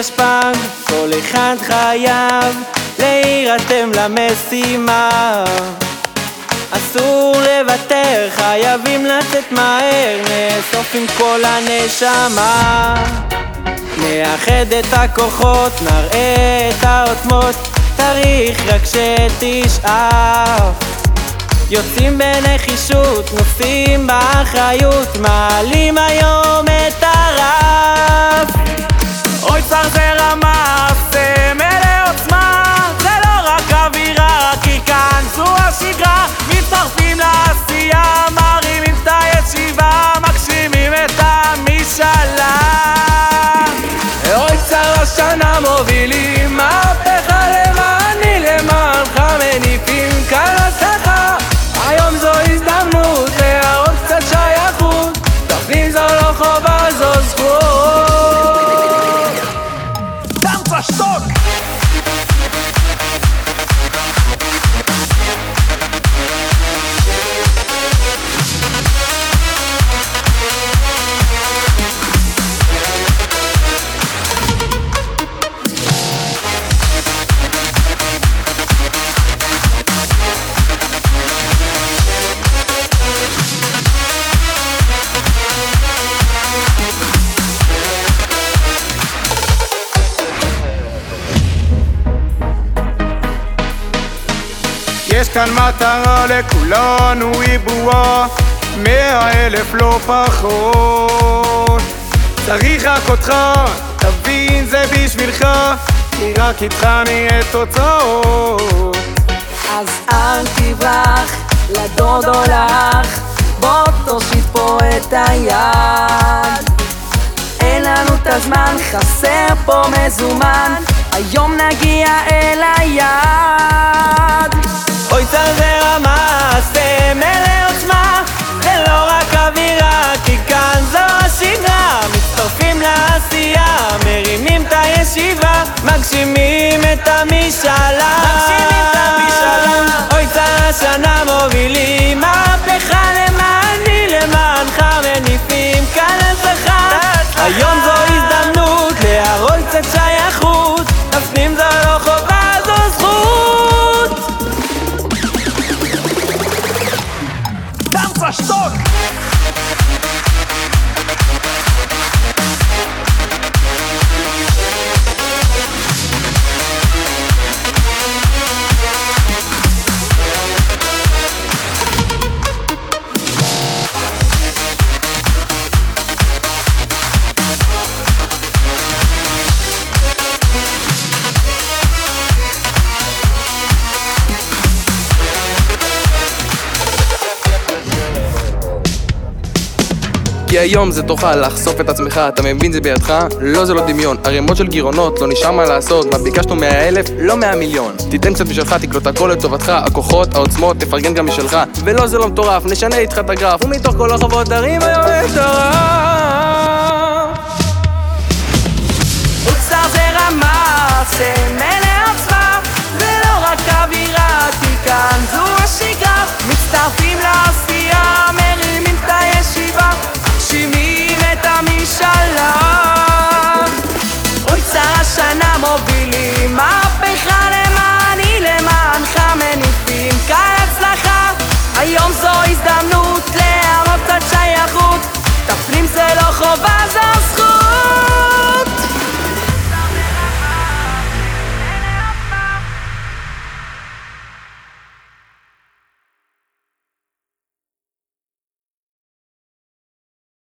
תשפ"ג כל אחד חייב להירתם למשימה. אסור לוותר, חייבים לצאת מהר, נאסוף עם כל הנשמה. נאחד את הכוחות, נראה את העוצמות, צריך רק שתשאף. יוצאים בנחישות, נושאים באחריות, מעלים היום יש כאן מטרה לכולנו היא ברורה מאה אלף לא פחות. צריך רק אותך, תבין זה בשבילך כי רק איתך נהיה תוצאות. אז אל תברח לדוד או לך בוא תושיט פה את היד. אין לנו את הזמן, חסר פה מזומן היום נגיע אל היעד אוי צר זה רמה, סמל לעוצמה, זה לא רק אווירה, כי כאן זו השגרה. מצטרפים לעשייה, מרימים את הישיבה. מגשימים את המשאלה. כי היום זה תוכל לחשוף את עצמך, אתה מבין זה בידך? לא זה לא דמיון, ערימות של גירעונות, לא נשאר מה לעשות, מה ביקשנו מאה אלף? לא מאה מיליון. תיתן קצת משלך, תקלוט הכל לטובתך, הכוחות, העוצמות, תפרגן גם משלך. ולא זה לא מטורף, נשנה איתך את הגרף, ומתוך כל החובות תרים היום הרף of us.